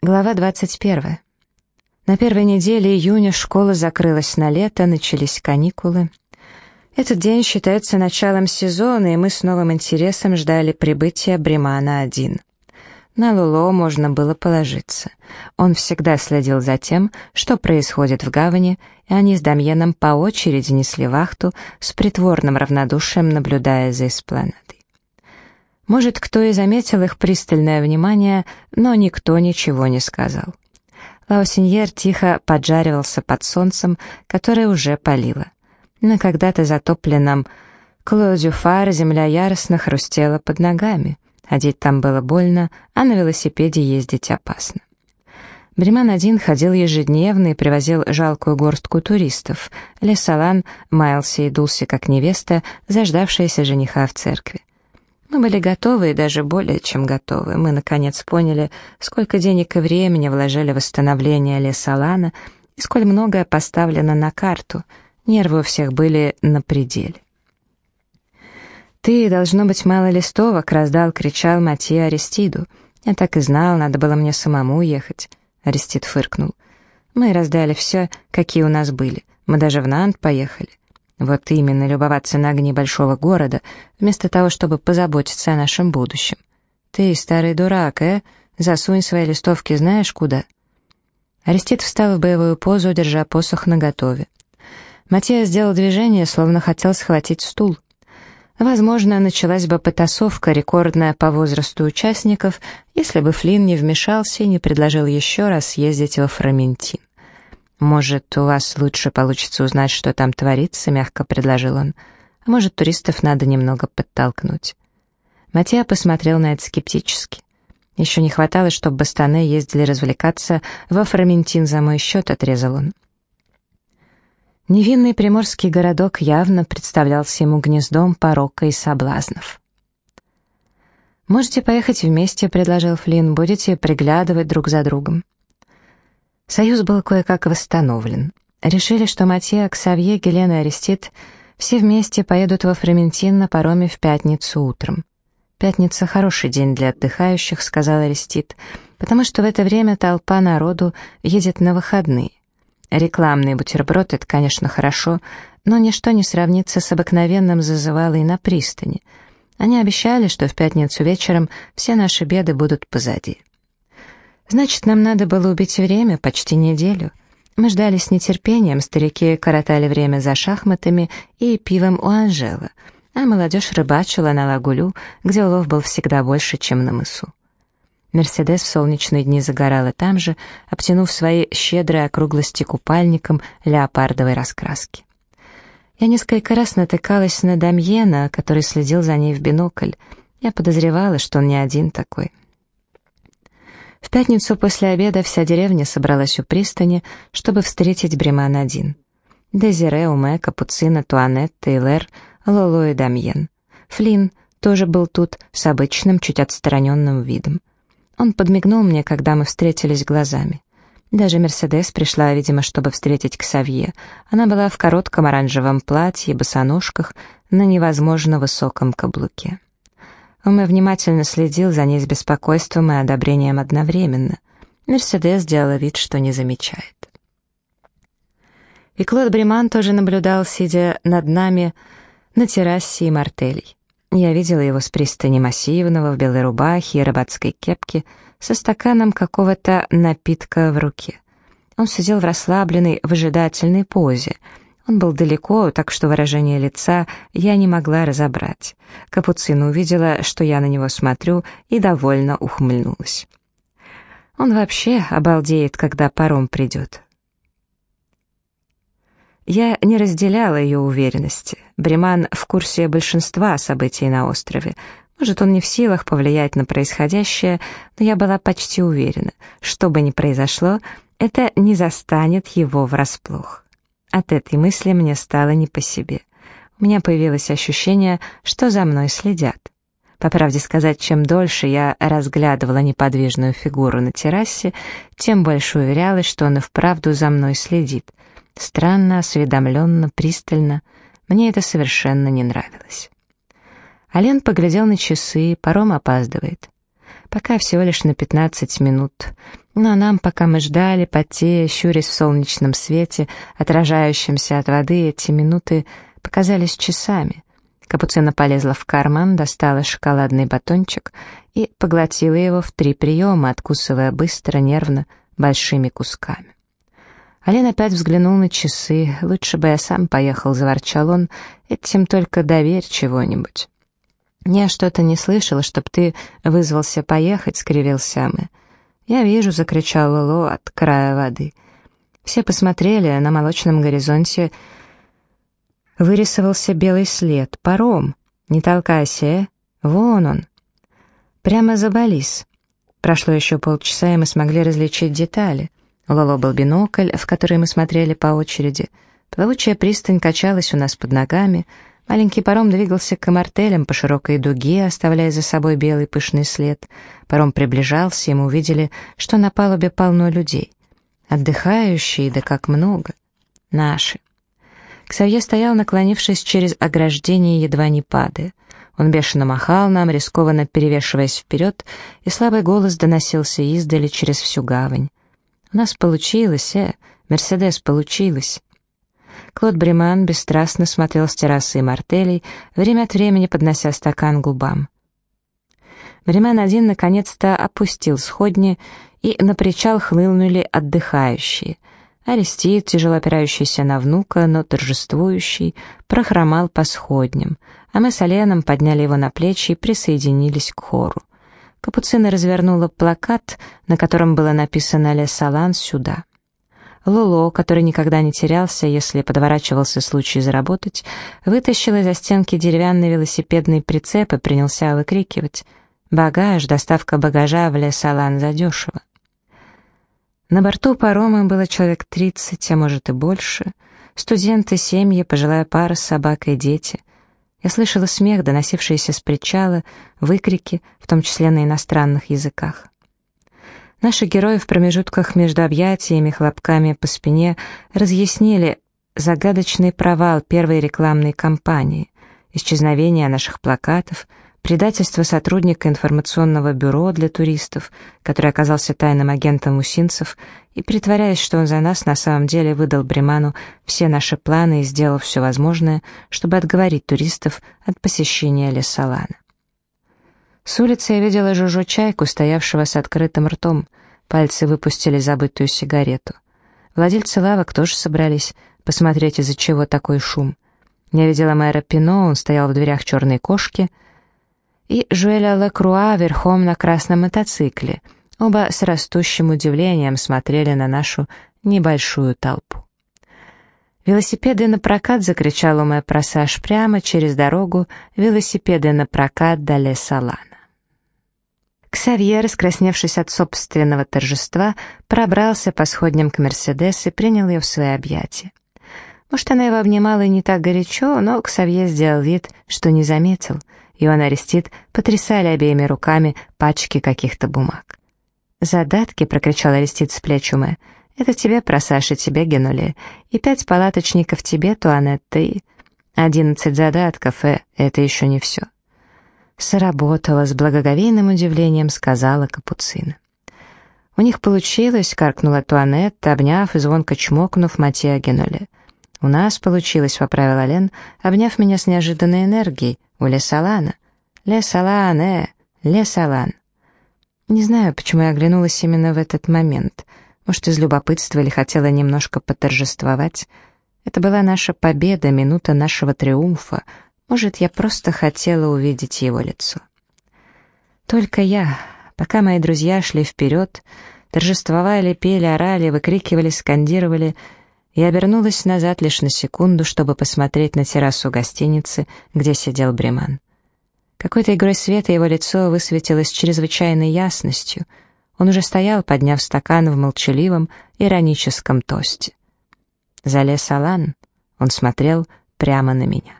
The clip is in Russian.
Глава 21. На первой неделе июня школа закрылась на лето, начались каникулы. Этот день считается началом сезона, и мы с новым интересом ждали прибытия Бремана-1. На Луло можно было положиться. Он всегда следил за тем, что происходит в гавани, и они с Дамьеном по очереди несли вахту с притворным равнодушием, наблюдая за эспланадой. Может, кто и заметил их пристальное внимание, но никто ничего не сказал. Лаусеньер тихо поджаривался под солнцем, которое уже палило. На когда-то затопленном Клодюфар земля яростно хрустела под ногами. Ходить там было больно, а на велосипеде ездить опасно. Бреман один ходил ежедневно и привозил жалкую горстку туристов. Лесалан маялся и дулся, как невеста, заждавшаяся жениха в церкви. Мы были готовы и даже более чем готовы. Мы, наконец, поняли, сколько денег и времени вложили в восстановление Лесалана и сколь многое поставлено на карту. Нервы у всех были на пределе. «Ты, должно быть, мало листовок», — раздал, кричал Матья Аристиду. «Я так и знал, надо было мне самому ехать». Аристид фыркнул. «Мы раздали все, какие у нас были. Мы даже в Нант поехали. Вот именно, любоваться на огни большого города, вместо того, чтобы позаботиться о нашем будущем. Ты, старый дурак, э? Засунь свои листовки знаешь куда?» Арестит встал в боевую позу, держа посох наготове. Матья сделал движение, словно хотел схватить стул. Возможно, началась бы потасовка, рекордная по возрасту участников, если бы Флинн не вмешался и не предложил еще раз съездить во Фраментин. «Может, у вас лучше получится узнать, что там творится», — мягко предложил он. «А может, туристов надо немного подтолкнуть». Матья посмотрел на это скептически. Еще не хватало, чтобы Бастане ездили развлекаться во Фраментин за мой счет, отрезал он. Невинный приморский городок явно представлялся ему гнездом порока и соблазнов. «Можете поехать вместе», — предложил Флинн, — «будете приглядывать друг за другом». Союз был кое-как восстановлен. Решили, что Матье, Ксавье, Гелена и Арестит все вместе поедут во Фрементин на пароме в пятницу утром. «Пятница — хороший день для отдыхающих», — сказал Арестит, «потому что в это время толпа народу едет на выходные. Рекламный бутерброд — это, конечно, хорошо, но ничто не сравнится с обыкновенным зазывалой на пристани. Они обещали, что в пятницу вечером все наши беды будут позади». Значит, нам надо было убить время, почти неделю. Мы ждали с нетерпением, старики коротали время за шахматами и пивом у Анжела, а молодежь рыбачила на лагулю, где улов был всегда больше, чем на мысу. Мерседес в солнечные дни загорала там же, обтянув свои щедрые округлости купальником леопардовой раскраски. Я несколько раз натыкалась на Дамьена, который следил за ней в бинокль. Я подозревала, что он не один такой. В пятницу после обеда вся деревня собралась у пристани, чтобы встретить Бреман-1. Дезире, Уме, Капуцина, Туанет, Тейлер, Лоло и Дамьен. Флинн тоже был тут с обычным, чуть отстраненным видом. Он подмигнул мне, когда мы встретились глазами. Даже Мерседес пришла, видимо, чтобы встретить Ксавье. Она была в коротком оранжевом платье, босоножках, на невозможно высоком каблуке. Он внимательно следил за ней с беспокойством и одобрением одновременно. Мерседес сделала вид, что не замечает. И Клод Бреман тоже наблюдал, сидя над нами на террасе и мартелей. Я видела его с пристани массивного, в белой рубахе и рыбацкой кепке, со стаканом какого-то напитка в руке. Он сидел в расслабленной, выжидательной позе — он был далеко, так что выражение лица я не могла разобрать. Капуцина увидела, что я на него смотрю, и довольно ухмыльнулась. Он вообще обалдеет, когда паром придет. Я не разделяла ее уверенности. Бреман в курсе большинства событий на острове. Может, он не в силах повлиять на происходящее, но я была почти уверена, что бы ни произошло, это не застанет его врасплох. От этой мысли мне стало не по себе. У меня появилось ощущение, что за мной следят. По правде сказать, чем дольше я разглядывала неподвижную фигуру на террасе, тем больше уверялась, что он и вправду за мной следит. Странно, осведомленно, пристально. Мне это совершенно не нравилось. Ален поглядел на часы, паром опаздывает. Пока всего лишь на 15 минут. Но нам, пока мы ждали, потея, щурясь в солнечном свете, отражающемся от воды, эти минуты показались часами. Капуцина полезла в карман, достала шоколадный батончик и поглотила его в три приема, откусывая быстро, нервно, большими кусками. Ален опять взглянул на часы. «Лучше бы я сам поехал», — заворчал он. «Этим только доверь чего-нибудь». «Я что-то не слышала, чтоб ты вызвался поехать», — скривился Амэ. «Я вижу», — закричал Лоло от края воды. Все посмотрели, на молочном горизонте вырисовался белый след. Паром. Не толкайся, э? Вон он. Прямо за Балис. Прошло еще полчаса, и мы смогли различить детали. У Лоло был бинокль, в который мы смотрели по очереди. Плавучая пристань качалась у нас под ногами. Маленький паром двигался к мартелям по широкой дуге, оставляя за собой белый пышный след. Паром приближался, и мы увидели, что на палубе полно людей. Отдыхающие, да как много. Наши. Ксавье стоял, наклонившись через ограждение, едва не падая. Он бешено махал нам, рискованно перевешиваясь вперед, и слабый голос доносился издали через всю гавань. «У нас получилось, э, Мерседес, получилось!» Клод Бреман бесстрастно смотрел с террасы мартелей, время от времени поднося стакан губам. Бреман один наконец-то опустил сходни, и на причал хлынули отдыхающие — Арестит, тяжело опирающийся на внука, но торжествующий, прохромал по сходням, а мы с Оленом подняли его на плечи и присоединились к хору. Капуцина развернула плакат, на котором было написано «Ле Салан сюда». Луло, который никогда не терялся, если подворачивался случай заработать, вытащил из-за стенки деревянный велосипедный прицеп и принялся выкрикивать «Багаж, доставка багажа в Ле Салан задешево». На борту парома было человек 30, а может и больше. Студенты, семьи, пожилая пара с собакой, дети. Я слышала смех, доносившийся с причала, выкрики, в том числе на иностранных языках. Наши герои в промежутках между объятиями, хлопками по спине разъяснили загадочный провал первой рекламной кампании, исчезновение наших плакатов — предательство сотрудника информационного бюро для туристов, который оказался тайным агентом усинцев и, притворяясь, что он за нас, на самом деле выдал Бреману все наши планы и сделал все возможное, чтобы отговорить туристов от посещения Лесолана. С улицы я видела Жужу Чайку, стоявшего с открытым ртом. Пальцы выпустили забытую сигарету. Владельцы лавок тоже собрались посмотреть, из-за чего такой шум. Я видела мэра Пино, он стоял в дверях черной кошки — и Жуэля Лекруа верхом на красном мотоцикле. Оба с растущим удивлением смотрели на нашу небольшую толпу. «Велосипеды на прокат!» — закричал Уме Просаж прямо через дорогу. «Велосипеды на прокат Дале Салана!» Ксавье, раскрасневшись от собственного торжества, пробрался по сходням к Мерседес и принял ее в свои объятия. Может, она его обнимала и не так горячо, но Ксавье сделал вид, что не заметил — Иоанн Арестит потрясали обеими руками пачки каких-то бумаг. «Задатки!» — прокричал Арестит с плечуме. «Это тебе, про Саши, тебе, Генули. И пять палаточников тебе, Туанетта, и...» «Одиннадцать задатков, э, это еще не все». «Сработало», — с благоговейным удивлением сказала Капуцина. «У них получилось», — каркнула Туанетта, обняв и звонко чмокнув Матья Генули. «У нас получилось», — поправила Лен, обняв меня с неожиданной энергией. «У Лесалана». «Лесалан, э! Лесалан!» Не знаю, почему я оглянулась именно в этот момент. Может, из любопытства или хотела немножко поторжествовать. Это была наша победа, минута нашего триумфа. Может, я просто хотела увидеть его лицо. Только я, пока мои друзья шли вперед, торжествовали, пели, орали, выкрикивали, скандировали — я обернулась назад лишь на секунду, чтобы посмотреть на террасу гостиницы, где сидел Бреман. Какой-то игрой света его лицо высветилось чрезвычайной ясностью. Он уже стоял, подняв стакан в молчаливом, ироническом тосте. Залез Алан, он смотрел прямо на меня.